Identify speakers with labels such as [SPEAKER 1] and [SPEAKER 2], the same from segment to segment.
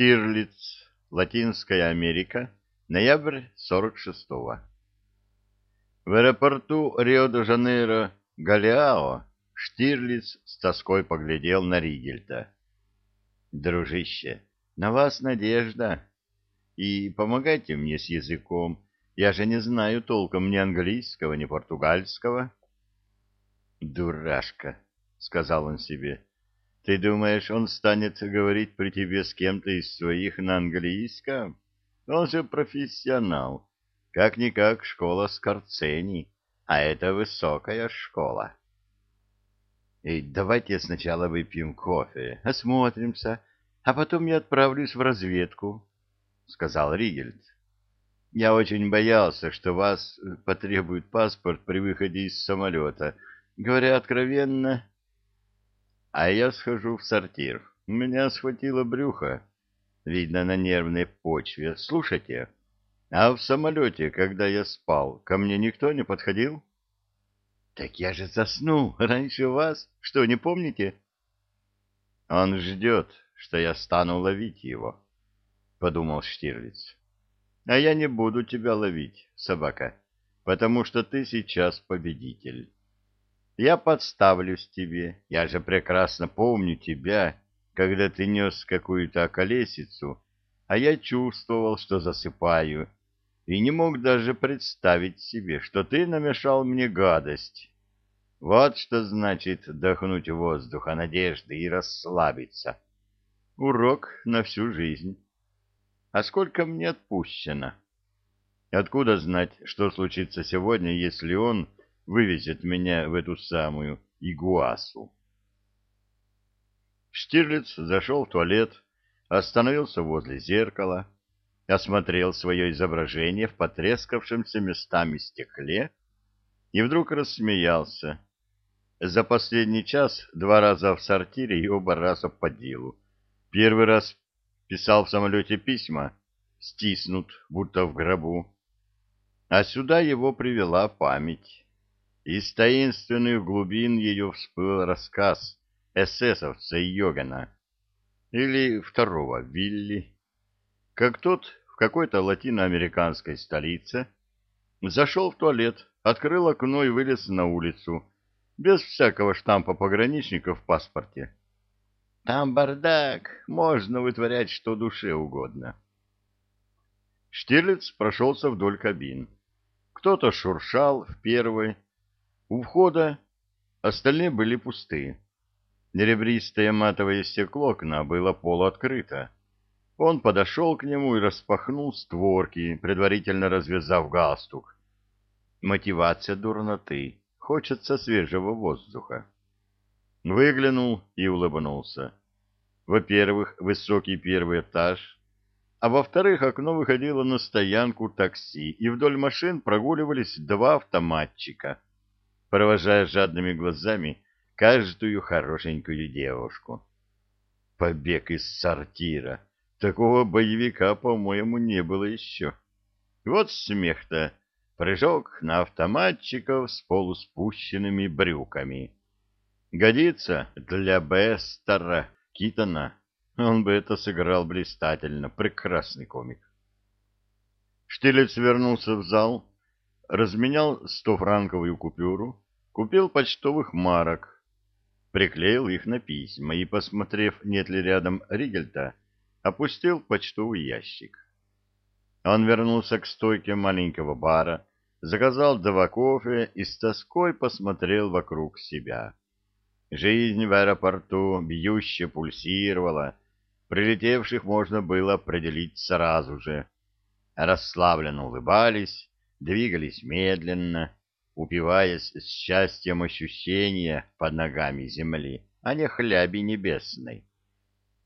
[SPEAKER 1] Штирлиц, Латинская Америка, ноябрь 46-го. В аэропорту Рио-де-Жанейро Галеао Штирлиц с тоской поглядел на Ригельта. «Дружище, на вас надежда. И помогайте мне с языком. Я же не знаю толком ни английского, ни португальского». «Дурашка», — сказал он себе. Ты думаешь, он станет говорить при тебе с кем-то из своих на английском? Он же профессионал. Как-никак школа Скорцени, а это высокая школа. И давайте сначала выпьем кофе, осмотримся, а потом я отправлюсь в разведку, — сказал Ригельд. Я очень боялся, что вас потребует паспорт при выходе из самолета. Говоря откровенно, а я схожу в сортир. Меня схватило брюхо. Видно, на нервной почве. Слушайте, а в самолете, когда я спал, ко мне никто не подходил? Так я же заснул раньше вас. Что, не помните? Он ждет, что я стану ловить его, подумал Штирлиц. А я не буду тебя ловить, собака, потому что ты сейчас победитель. Я подставлюсь тебе. Я же прекрасно помню тебя, когда ты нес какую-то околесицу, а я чувствовал, что засыпаю, и не мог даже представить себе, что ты намешал мне гадость. Вот что значит дохнуть воздуха надежды и расслабиться. Урок на всю жизнь. А сколько мне отпущено? Откуда знать, что случится сегодня, если он вывезет меня в эту самую Игуасу. Штирлиц зашел в туалет, остановился возле зеркала, осмотрел свое изображение в потрескавшемся местами стекле и вдруг рассмеялся. За последний час два раза в сортире и оба раза по делу. Первый раз писал в самолете письма, стиснут, будто в гробу. А сюда его привела память. Из таинственных глубин ее всплыл рассказ эсэсовца Йогана или второго Вилли, как тот в какой-то латиноамериканской столице зашел в туалет, открыл окно и вылез на улицу, без всякого штампа пограничника в паспорте. Там бардак, можно вытворять что душе угодно. Штирлиц прошелся вдоль кабин. Кто-то шуршал в первой, у входа остальные были пустые. Неребристое матовое стекло окна было полуоткрыто. Он подошел к нему и распахнул створки, предварительно развязав галстук. Мотивация дурноты. Хочется свежего воздуха. Выглянул и улыбнулся. Во-первых, высокий первый этаж, а во-вторых, окно выходило на стоянку такси, и вдоль машин прогуливались два автоматчика — провожая жадными глазами каждую хорошенькую девушку. Побег из сортира. Такого боевика, по-моему, не было еще. Вот смех-то. Прыжок на автоматчиков с полуспущенными брюками. Годится для Бестера Китона. Он бы это сыграл блистательно. Прекрасный комик. Штилец вернулся в зал, разменял стофранковую купюру, купил почтовых марок, приклеил их на письма и, посмотрев, нет ли рядом Ригельта, опустил почтовый ящик. Он вернулся к стойке маленького бара, заказал два кофе и с тоской посмотрел вокруг себя. Жизнь в аэропорту бьюще пульсировала, прилетевших можно было определить сразу же. Расслабленно улыбались, двигались медленно, упиваясь счастьем ощущения под ногами земли, а не хляби небесной.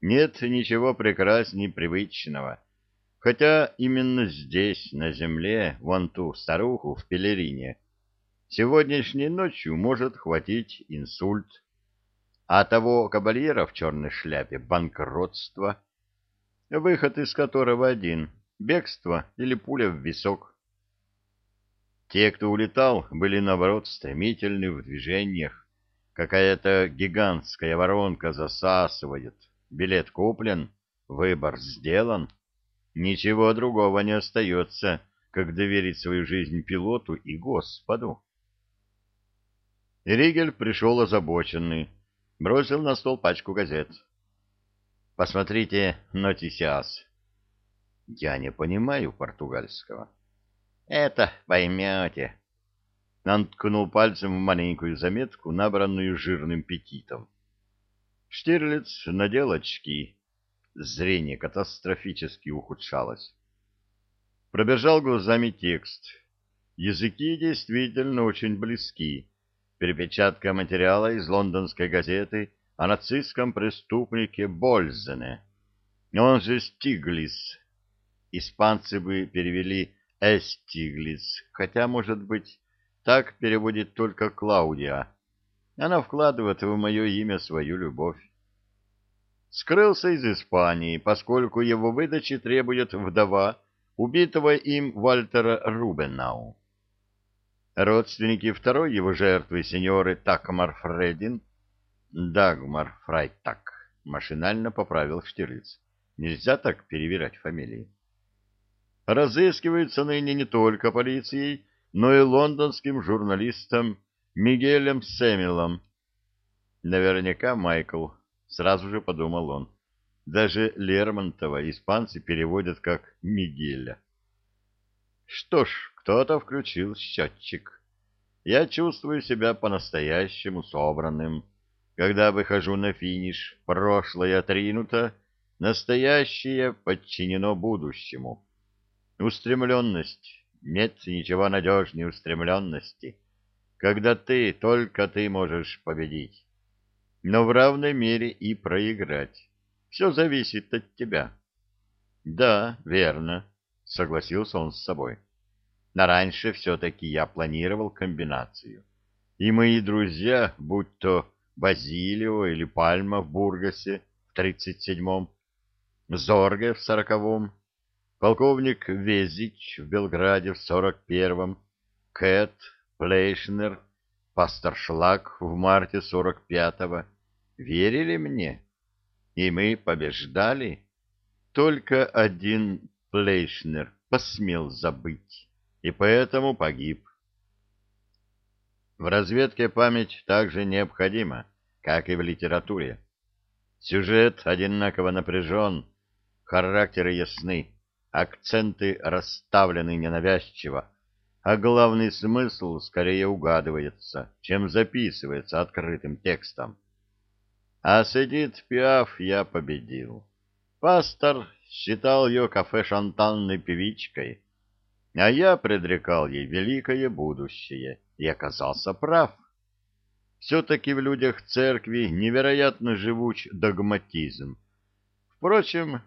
[SPEAKER 1] Нет ничего прекрасней привычного, хотя именно здесь, на земле, вон ту старуху в пелерине, сегодняшней ночью может хватить инсульт, а того кабальера в черной шляпе — банкротство, выход из которого один — бегство или пуля в висок. Те, кто улетал, были, наоборот, стремительны в движениях. Какая-то гигантская воронка засасывает. Билет куплен, выбор сделан. Ничего другого не остается, как доверить свою жизнь пилоту и Господу. Ригель пришел озабоченный, бросил на стол пачку газет. «Посмотрите «Нотисиас». «Я не понимаю португальского». «Это поймете». Он ткнул пальцем в маленькую заметку, набранную жирным петитом. Штирлиц надел очки. Зрение катастрофически ухудшалось. Пробежал глазами текст. Языки действительно очень близки. Перепечатка материала из лондонской газеты о нацистском преступнике Бользене. Он же Стиглис. Испанцы бы перевели Эстиглис, хотя, может быть, так переводит только Клаудия. Она вкладывает в мое имя свою любовь. Скрылся из Испании, поскольку его выдачи требует вдова убитого им Вальтера Рубенау. Родственники второй его жертвы, сеньоры Такмар Фредин, Дагмар Фрайтак, машинально поправил Штирлиц. Нельзя так перевирать фамилии. Разыскиваются ныне не только полицией, но и лондонским журналистом Мигелем Сэмилом. Наверняка Майкл, сразу же подумал он. Даже Лермонтова испанцы переводят как Мигеля. Что ж, кто-то включил счетчик. Я чувствую себя по-настоящему собранным. Когда выхожу на финиш, прошлое отринуто, настоящее подчинено будущему. Устремленность. Нет ничего надежнее устремленности. Когда ты, только ты можешь победить. Но в равной мере и проиграть. Все зависит от тебя. Да, верно, согласился он с собой. Но раньше все-таки я планировал комбинацию. И мои друзья, будь то Базилио или Пальма в Бургасе в 37-м, Зорге в 40-м, полковник Везич в Белграде в 41-м, Кэт, Плейшнер, пастор Шлак в марте 45-го. Верили мне? И мы побеждали. Только один Плейшнер посмел забыть, и поэтому погиб. В разведке память также необходима, как и в литературе. Сюжет одинаково напряжен, характеры ясны, акценты расставлены ненавязчиво, а главный смысл скорее угадывается, чем записывается открытым текстом. А сидит Пиаф я победил. Пастор считал ее кафе шантанной певичкой, а я предрекал ей великое будущее и оказался прав. Все-таки в людях церкви невероятно живуч догматизм. Впрочем,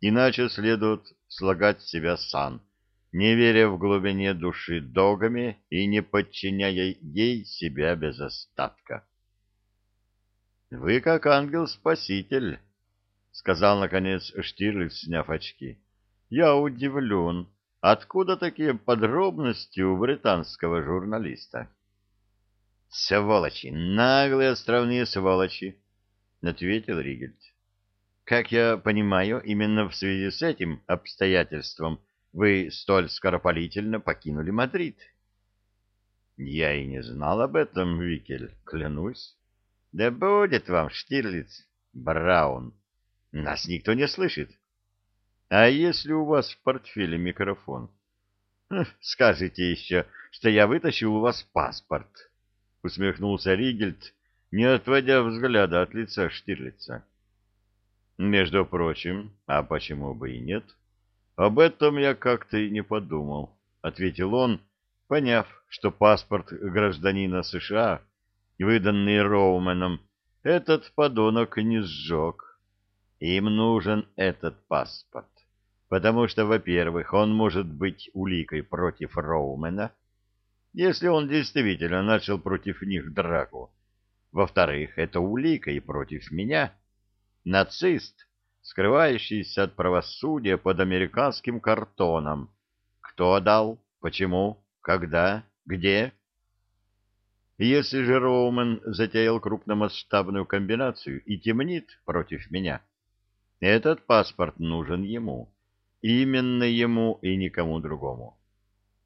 [SPEAKER 1] иначе следует слагать себя сан, не веря в глубине души догами и не подчиняя ей себя без остатка. «Вы как ангел-спаситель», — сказал, наконец, Штирлиц, сняв очки. «Я удивлен, Откуда такие подробности у британского журналиста? — Сволочи, наглые островные сволочи, — ответил Ригельд. — Как я понимаю, именно в связи с этим обстоятельством вы столь скоропалительно покинули Мадрид. — Я и не знал об этом, Викель, клянусь. — Да будет вам, Штирлиц, Браун. Нас никто не слышит. — а если у вас в портфеле микрофон? Хм, скажите еще, что я вытащил у вас паспорт, усмехнулся Ригельд, не отводя взгляда от лица Штирлица. Между прочим, а почему бы и нет? Об этом я как-то и не подумал, ответил он, поняв, что паспорт гражданина США, выданный Роуменом, этот подонок не сжег. Им нужен этот паспорт потому что, во-первых, он может быть уликой против Роумена, если он действительно начал против них драку. Во-вторых, это улика и против меня. Нацист, скрывающийся от правосудия под американским картоном. Кто дал? Почему? Когда? Где? Если же Роумен затеял крупномасштабную комбинацию и темнит против меня, Этот паспорт нужен ему. Именно ему и никому другому.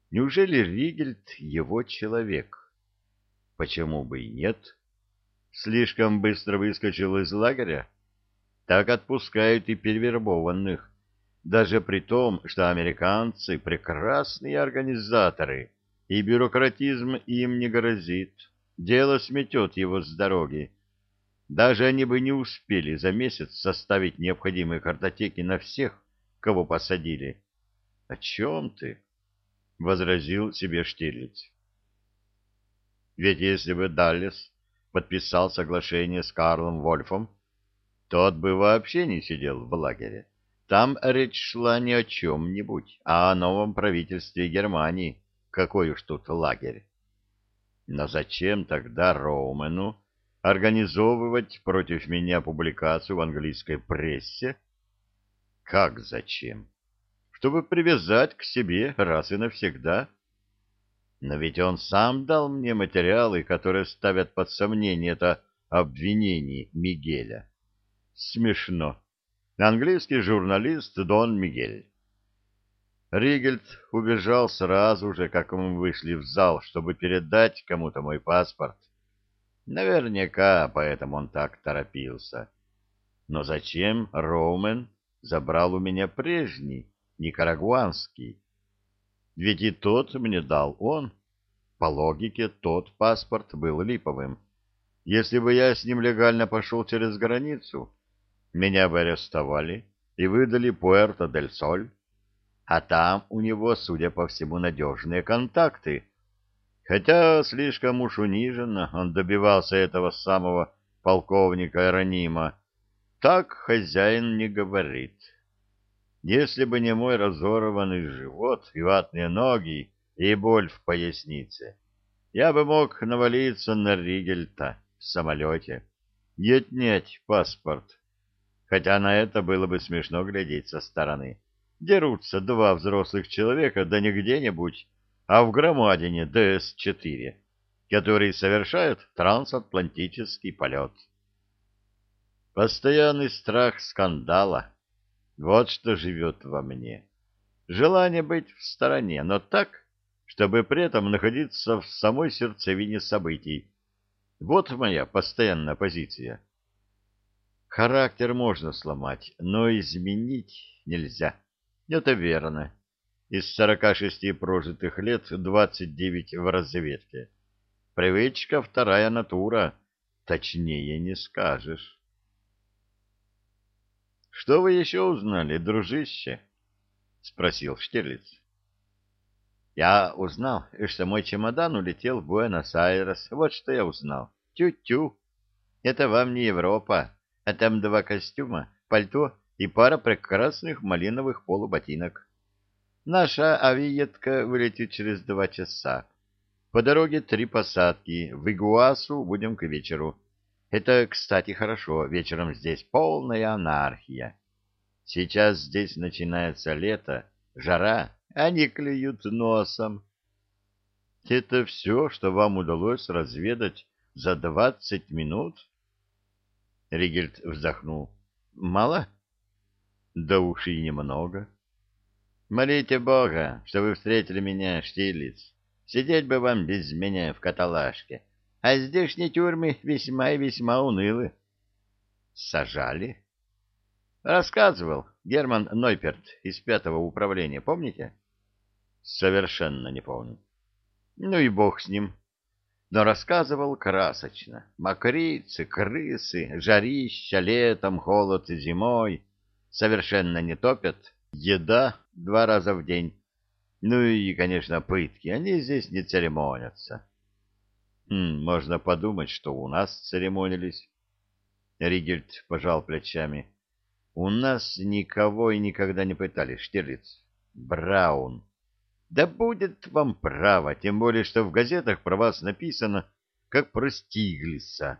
[SPEAKER 1] Неужели Ригельд его человек? Почему бы и нет? Слишком быстро выскочил из лагеря? Так отпускают и перевербованных, даже при том, что американцы прекрасные организаторы, и бюрократизм им не грозит. Дело сметет его с дороги. Даже они бы не успели за месяц составить необходимые картотеки на всех, кого посадили. — О чем ты? — возразил себе Штирлиц. Ведь если бы Даллес подписал соглашение с Карлом Вольфом, тот бы вообще не сидел в лагере. Там речь шла не о чем-нибудь, а о новом правительстве Германии. Какой уж тут лагерь. Но зачем тогда Роумену организовывать против меня публикацию в английской прессе? Как зачем? Чтобы привязать к себе раз и навсегда. Но ведь он сам дал мне материалы, которые ставят под сомнение это обвинение Мигеля. Смешно. Английский журналист Дон Мигель. Ригельд убежал сразу же, как мы вышли в зал, чтобы передать кому-то мой паспорт. Наверняка поэтому он так торопился. Но зачем Роумен забрал у меня прежний, никарагуанский? Ведь и тот мне дал он. По логике, тот паспорт был липовым. Если бы я с ним легально пошел через границу, меня бы арестовали и выдали Пуэрто-дель-Соль, а там у него, судя по всему, надежные контакты. Хотя слишком уж униженно он добивался этого самого полковника Эронима. Так хозяин не говорит. Если бы не мой разорванный живот и ватные ноги и боль в пояснице, я бы мог навалиться на Ригельта в самолете и отнять паспорт хотя на это было бы смешно глядеть со стороны. Дерутся два взрослых человека, да не где-нибудь, а в громадине ДС-4, которые совершают трансатлантический полет. Постоянный страх скандала. Вот что живет во мне. Желание быть в стороне, но так, чтобы при этом находиться в самой сердцевине событий. Вот моя постоянная позиция. Характер можно сломать, но изменить нельзя. Это верно. Из сорока шести прожитых лет двадцать девять в разведке. Привычка вторая натура. Точнее не скажешь. — Что вы еще узнали, дружище? — спросил Штирлиц. — Я узнал, что мой чемодан улетел в Буэнос-Айрес. Вот что я узнал. Тю-тю. Это вам не Европа а там два костюма, пальто и пара прекрасных малиновых полуботинок. Наша авиетка вылетит через два часа. По дороге три посадки. В Игуасу будем к вечеру. Это, кстати, хорошо. Вечером здесь полная анархия. Сейчас здесь начинается лето, жара, они клюют носом. Это все, что вам удалось разведать за двадцать минут? Ригельд вздохнул. Мало? Да уж и немного. Молите Бога, что вы встретили меня, Штирлиц. Сидеть бы вам без меня в каталажке. А здешние тюрьмы весьма и весьма унылы. Сажали? Рассказывал Герман Нойперт из пятого управления, помните? Совершенно не помню. Ну и бог с ним но рассказывал красочно. Мокрицы, крысы, жарища летом, холод зимой. Совершенно не топят. Еда два раза в день. Ну и, конечно, пытки. Они здесь не церемонятся. Хм, можно подумать, что у нас церемонились. Ригельд пожал плечами. У нас никого и никогда не пытали, Штирлиц. Браун. Да будет вам право, тем более, что в газетах про вас написано, как про Стиглиса.